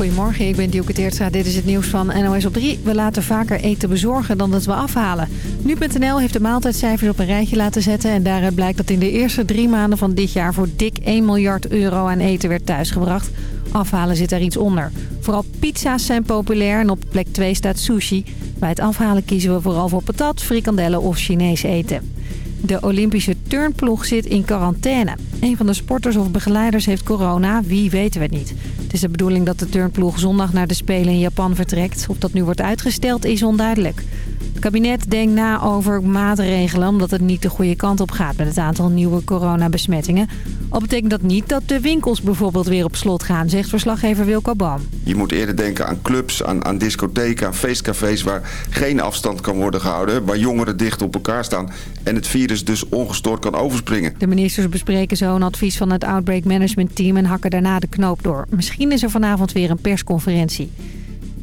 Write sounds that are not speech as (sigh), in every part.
Goedemorgen, ik ben Dielke Teertstra. Dit is het nieuws van NOS op 3. We laten vaker eten bezorgen dan dat we afhalen. Nu.nl heeft de maaltijdcijfers op een rijtje laten zetten... en daaruit blijkt dat in de eerste drie maanden van dit jaar... voor dik 1 miljard euro aan eten werd thuisgebracht. Afhalen zit er iets onder. Vooral pizza's zijn populair en op plek 2 staat sushi. Bij het afhalen kiezen we vooral voor patat, frikandellen of Chinees eten. De Olympische turnploeg zit in quarantaine. Een van de sporters of begeleiders heeft corona, wie weten we niet. Het is de bedoeling dat de turnploeg zondag naar de Spelen in Japan vertrekt. Of dat nu wordt uitgesteld is onduidelijk. Het kabinet denkt na over maatregelen omdat het niet de goede kant op gaat met het aantal nieuwe coronabesmettingen. Al betekent dat niet dat de winkels bijvoorbeeld weer op slot gaan, zegt verslaggever Wilco Boom. Je moet eerder denken aan clubs, aan, aan discotheken, aan feestcafés waar geen afstand kan worden gehouden. Waar jongeren dicht op elkaar staan en het virus dus ongestoord kan overspringen. De ministers bespreken zo een advies van het Outbreak Management Team en hakken daarna de knoop door. Misschien is er vanavond weer een persconferentie.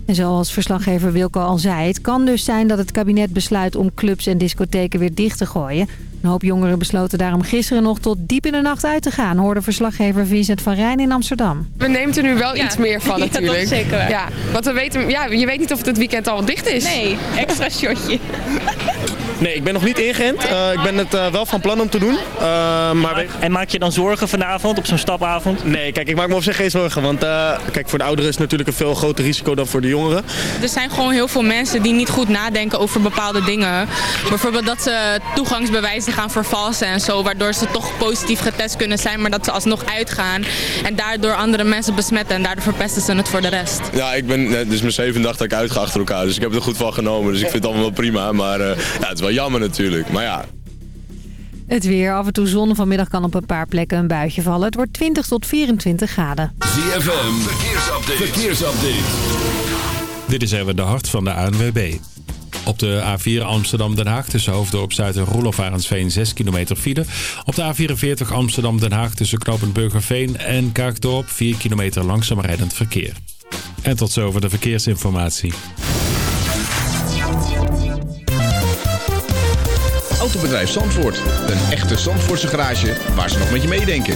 En zoals verslaggever Wilco al zei, het kan dus zijn dat het kabinet besluit om clubs en discotheken weer dicht te gooien. Een hoop jongeren besloten daarom gisteren nog tot diep in de nacht uit te gaan, hoorde verslaggever Vincent van Rijn in Amsterdam. We nemen er nu wel iets meer van natuurlijk. (laughs) Ja, dat zeker. Ja, want we weten, ja, je weet niet of het het weekend al dicht is. Nee, extra shotje. (laughs) Nee, ik ben nog niet ingeënt. Uh, ik ben het uh, wel van plan om te doen. Uh, maar... En maak je dan zorgen vanavond op zo'n stapavond? Nee, kijk, ik maak me op zich geen zorgen. Want kijk, voor de ouderen is het natuurlijk een veel groter risico dan voor de jongeren. Er zijn gewoon heel veel mensen die niet goed nadenken over bepaalde dingen. Bijvoorbeeld dat ze toegangsbewijzen gaan vervalsen en zo. Waardoor ze toch positief getest kunnen zijn, maar dat ze alsnog uitgaan. En daardoor andere mensen besmetten en daardoor verpesten ze het voor de rest. Ja, ik ben, dit is mijn zevende dag dat ik uitga achter elkaar. Dus ik heb er goed van genomen. Dus ik vind het allemaal wel prima. Maar ja, het is wel jammer natuurlijk. Maar ja, het weer, af en toe zon. Vanmiddag kan op een paar plekken een buitje vallen. Het wordt 20 tot 24 graden. ZFM, verkeersupdate. verkeersupdate. Dit is even de hart van de ANWB. Op de A4 Amsterdam-Den Haag tussen Hoofddorp Zuid en Roelof Arendsveen 6 kilometer file. Op de A44 Amsterdam-Den Haag tussen Knopen Burgerveen en Kaagdorp 4 kilometer langzaam rijdend verkeer. En tot zover de verkeersinformatie. Autobedrijf Zandvoort. Een echte Zandvoortse garage waar ze nog met je meedenken.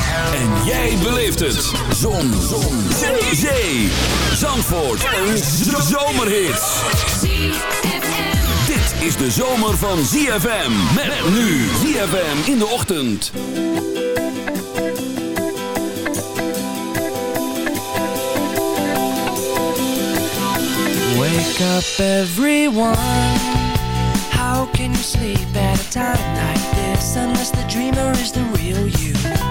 En jij beleeft het. Zon. Zon. Zee. Zee. Zandvoort. Een zomerhit. Dit is de zomer van ZFM. Met nu ZFM in de ochtend. Wake up everyone. How can you sleep at a time like this unless the dreamer is the real you?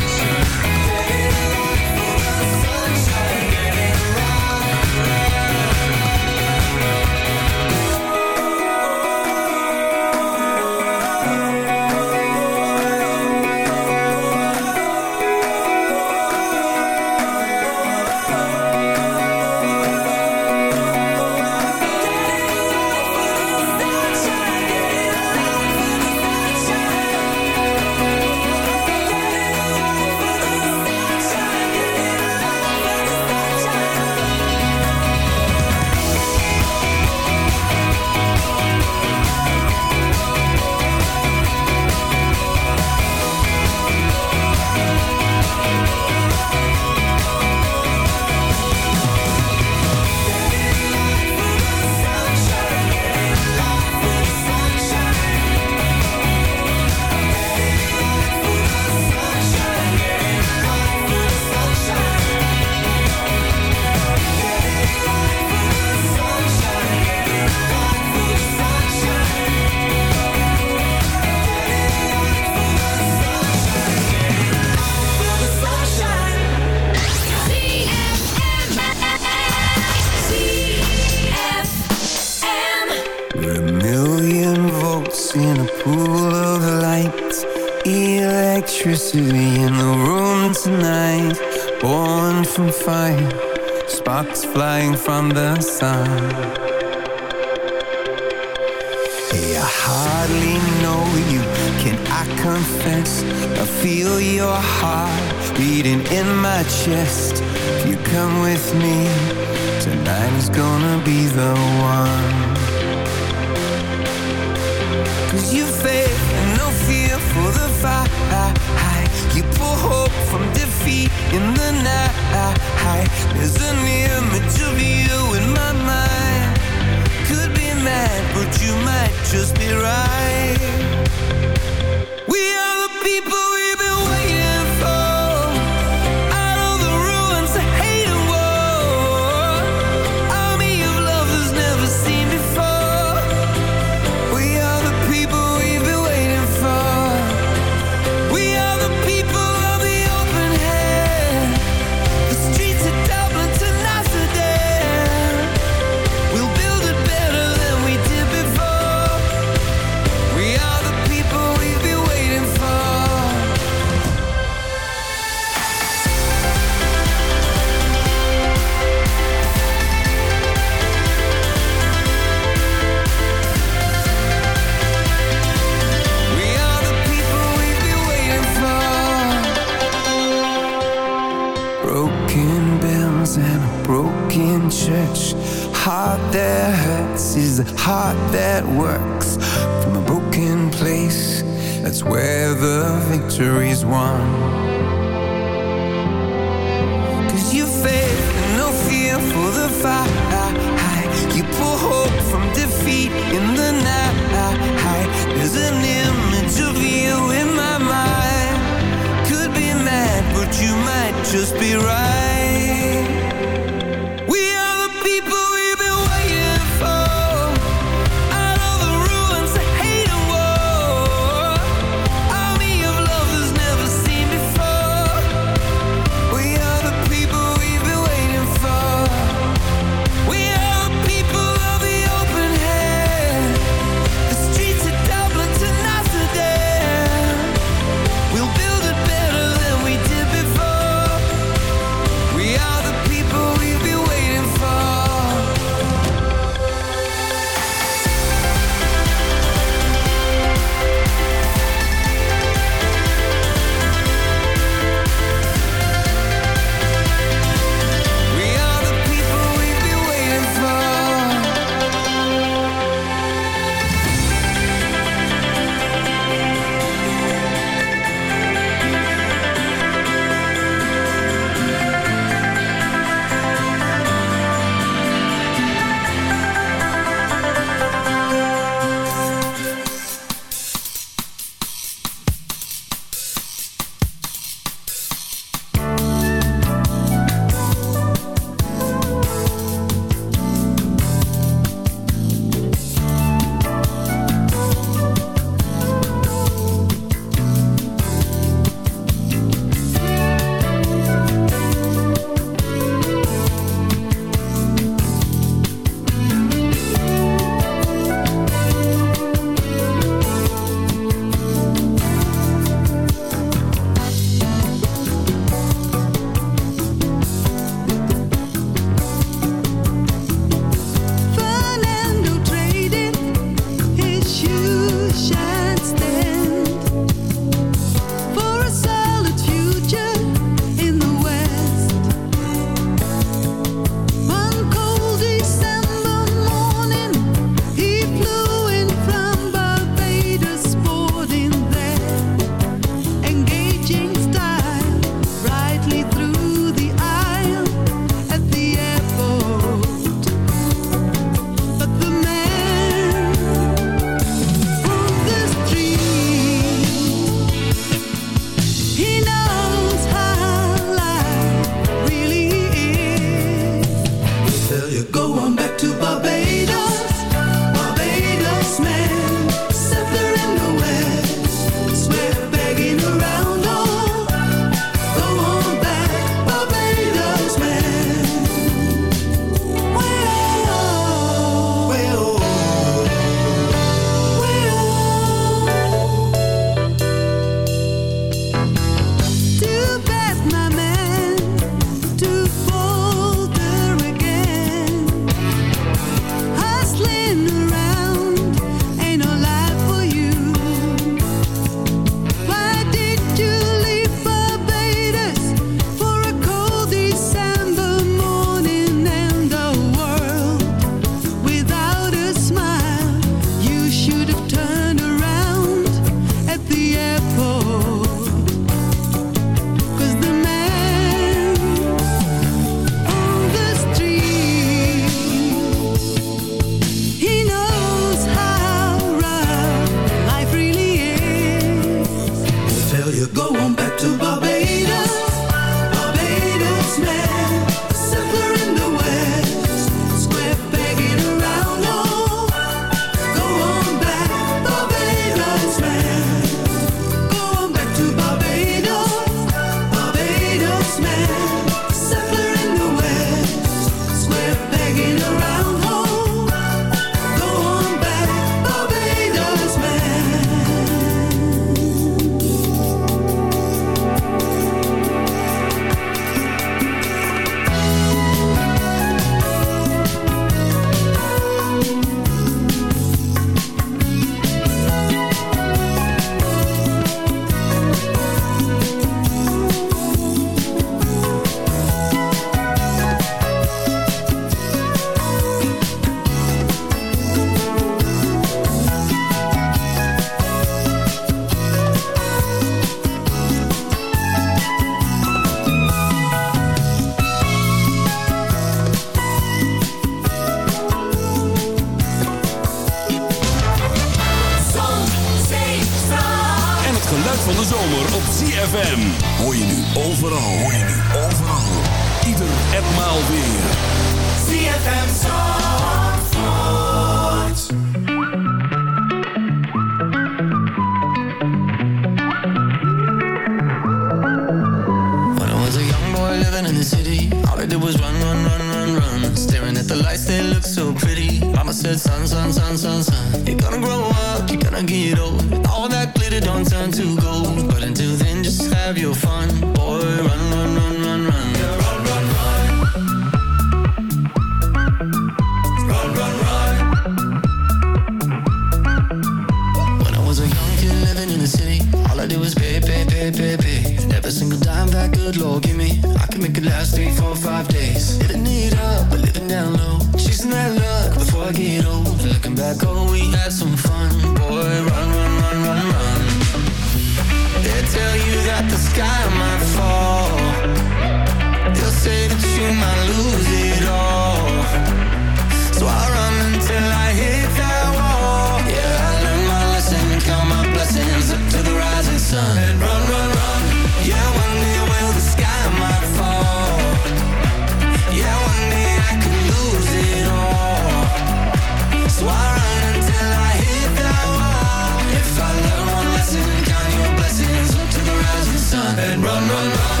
and run, run, run.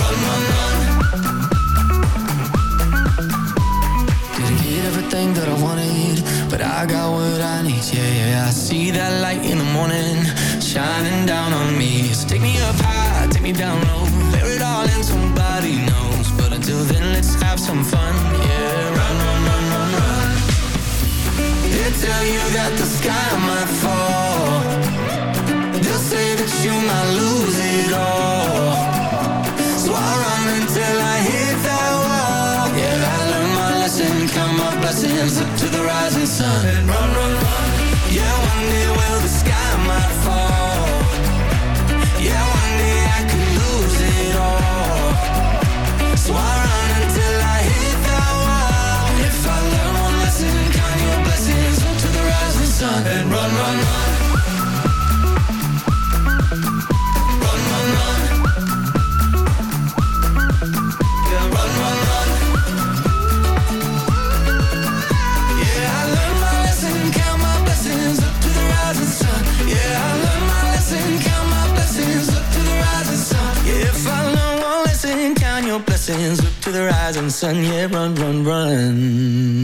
Run, run. Didn't get everything that I wanted, but I got what I need. Yeah, yeah. I see that light in the morning shining down on me. So take me up high, take me down low Son, yeah, run, run, run.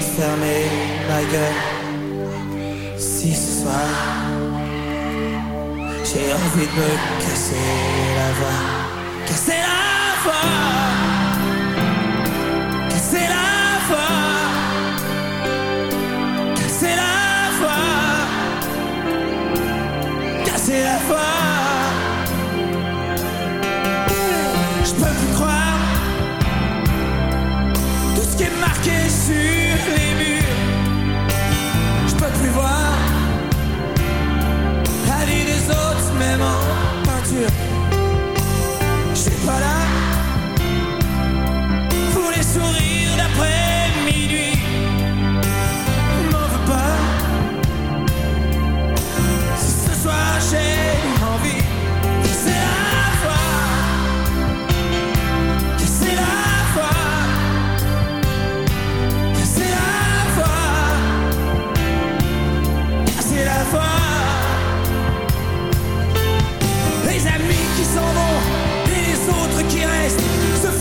fermer ma gueule si ce soir j'ai envie de me casser la voix, casser la voix. même peinture. Je suis pas là pour les sourires d'après minuit.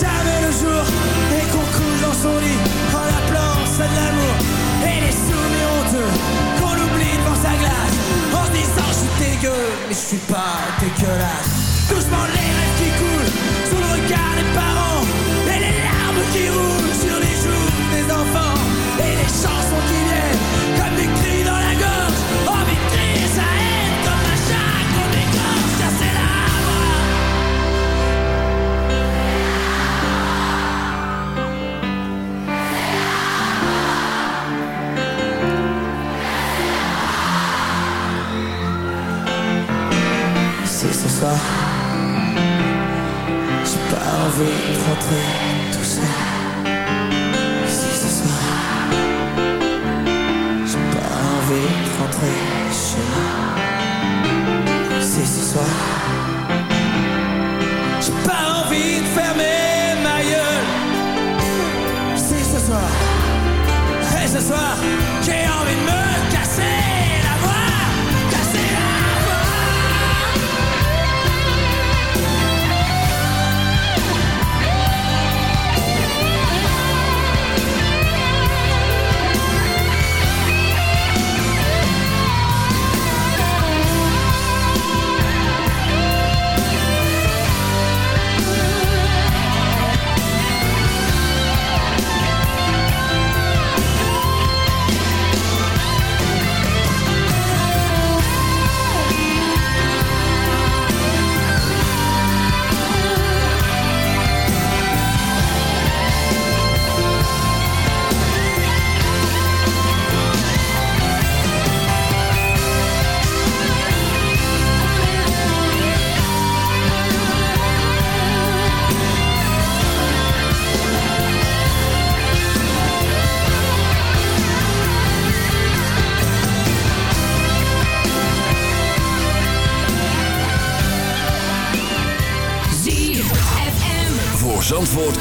jamais le jour et qu'on coule dans son lit en appelant ça de l'amour. Et les souvenirs honteux qu'on oublie devant sa glace en se disant je suis dégueu, mais je suis pas dégueulasse. Doucement rentrer.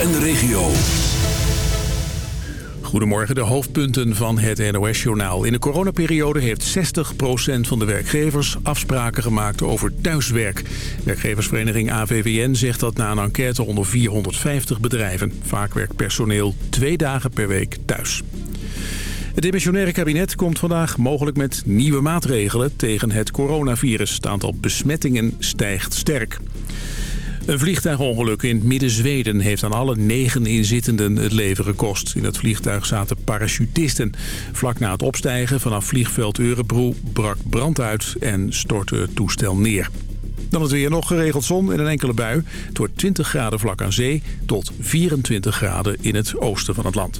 En de regio. Goedemorgen, de hoofdpunten van het NOS-journaal. In de coronaperiode heeft 60% van de werkgevers afspraken gemaakt over thuiswerk. Werkgeversvereniging AVWN zegt dat na een enquête onder 450 bedrijven. Vaak werkt personeel twee dagen per week thuis. Het dimensionaire kabinet komt vandaag mogelijk met nieuwe maatregelen tegen het coronavirus. Het aantal besmettingen stijgt sterk. Een vliegtuigongeluk in Midden-Zweden heeft aan alle negen inzittenden het leven gekost. In het vliegtuig zaten parachutisten. Vlak na het opstijgen vanaf vliegveld Eurebro brak brand uit en stortte het toestel neer. Dan het weer nog geregeld zon en een enkele bui. Het wordt 20 graden vlak aan zee tot 24 graden in het oosten van het land.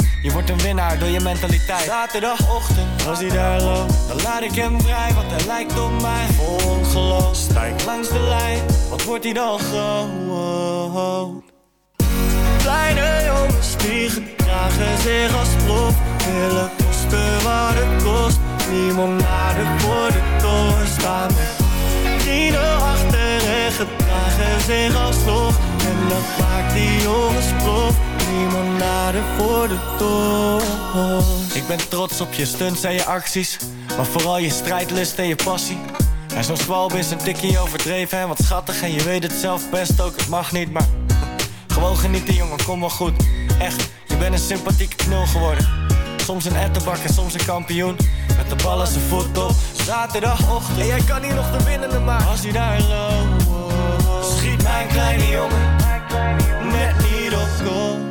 je wordt een winnaar door je mentaliteit. Zaterdagochtend, als hij daar loopt, dan laat ik hem vrij, want hij lijkt op mij. Vol ongeloof, stijg langs de lijn, wat wordt hij dan groot? Kleine jongens die gedragen zich als prof Willen kosten wat het kost Limonade voor de toren staan met vrienden achter En gedragen zich alsnog En dat maakt die jongens prof Limonade voor de toren Ik ben trots op je stunts en je acties Maar vooral je strijdlust en je passie. En zo'n zwalb is een tikkie overdreven en wat schattig En je weet het zelf best ook, het mag niet, maar gewoon genieten jongen, kom wel goed. Echt, je bent een sympathieke knul geworden. Soms een ettenbak en soms een kampioen. Met de bal als een voet op Zaterdagochtend. En jij kan hier nog de winnende maken. Als hij daar loopt Schiet mijn kleine jongen Net niet op goal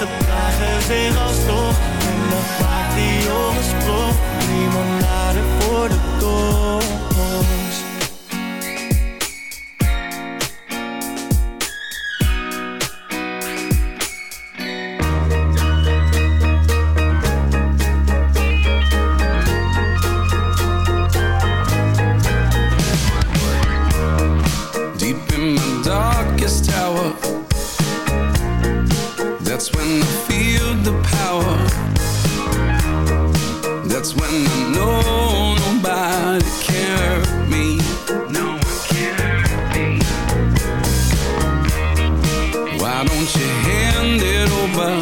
en gedragen zich alsnog. En dat maakt die jongens prof Limonade voor de toren That's when I feel the power. That's when I know nobody hurt me. No one can me. Why don't you hand it over?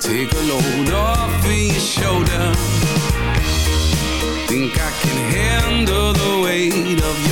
Take a load off of your shoulder. Think I can handle the weight of your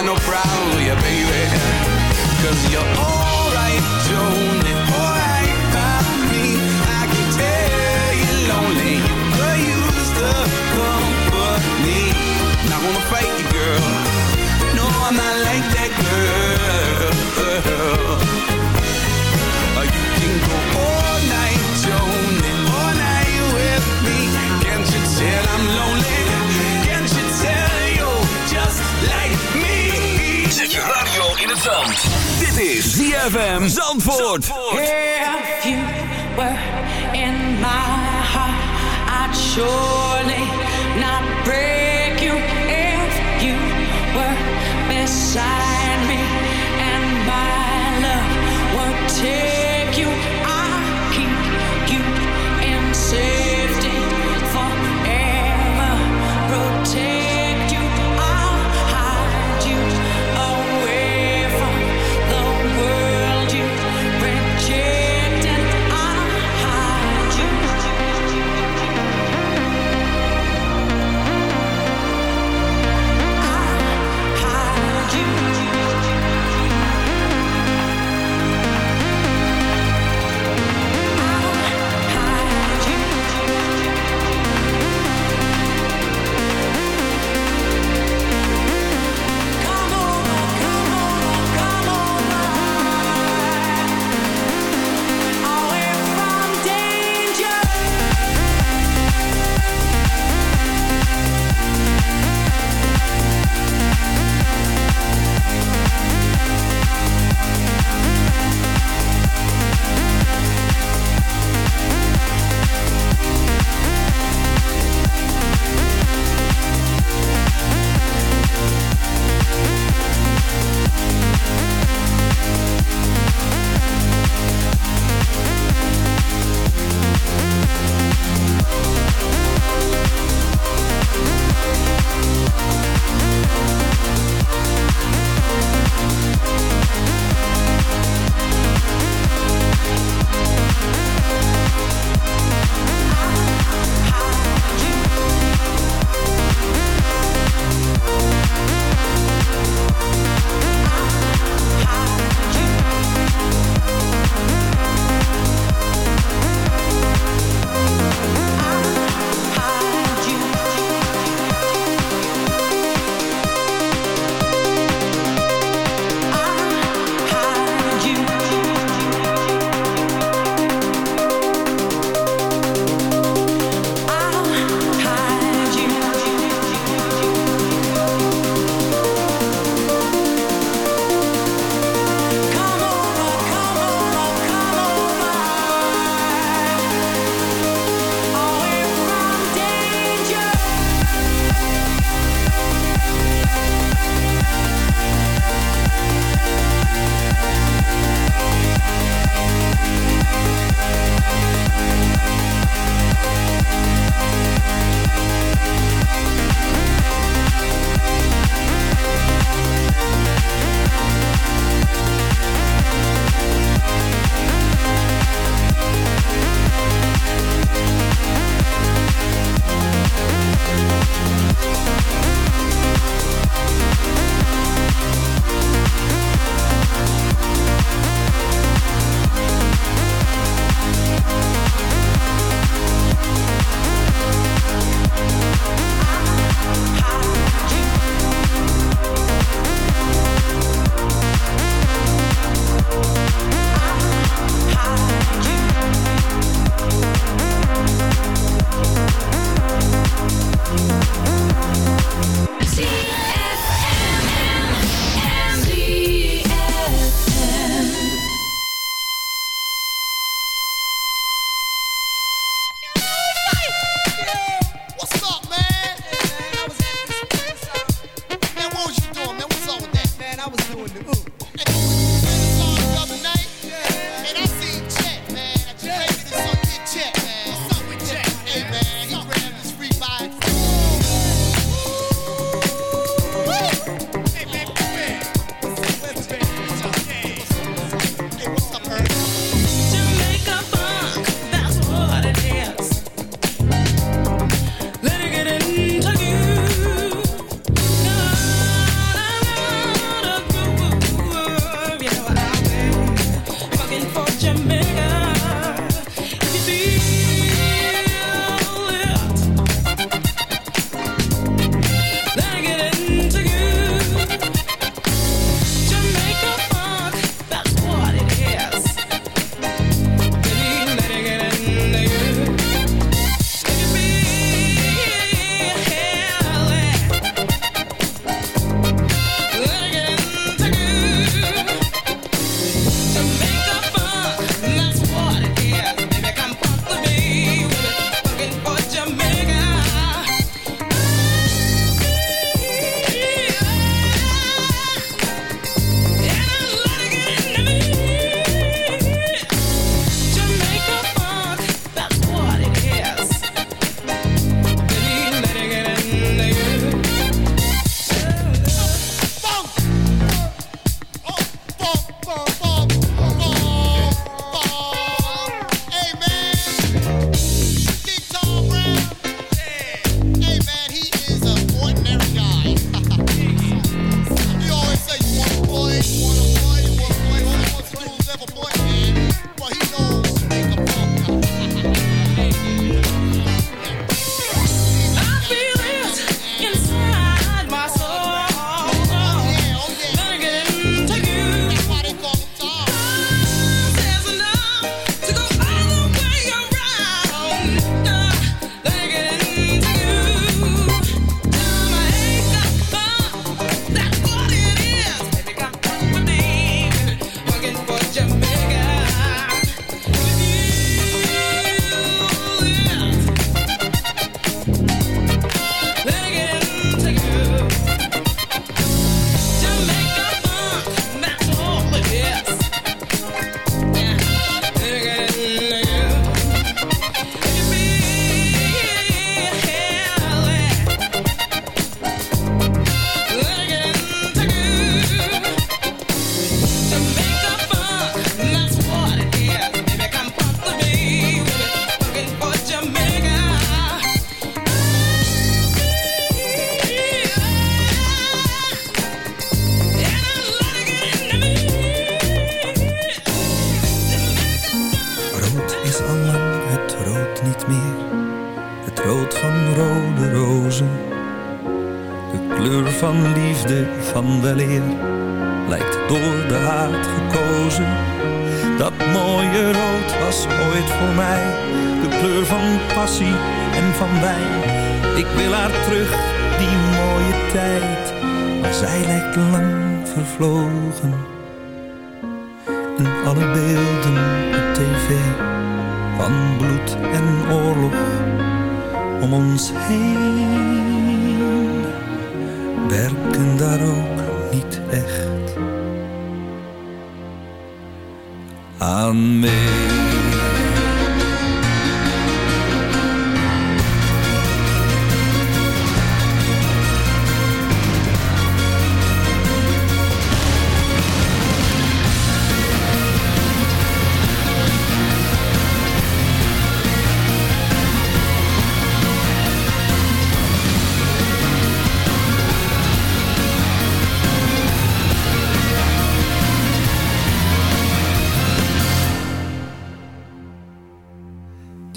got no problem yeah, baby. Cause you're alright, Joni. Alright by me. I can tell you're lonely. Girl, you used to company. Not gonna fight you, girl. No, I'm not like that girl. Zand. Dit is ZFM Zandvoort. Were in my heart, surely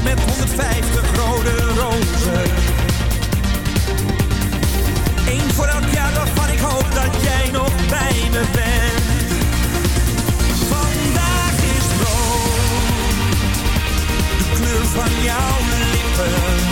Met 150 rode rozen. Eén voor elk jaar waarvan ik hoop dat jij nog bij me bent. Vandaag is rood, de kleur van jouw lippen.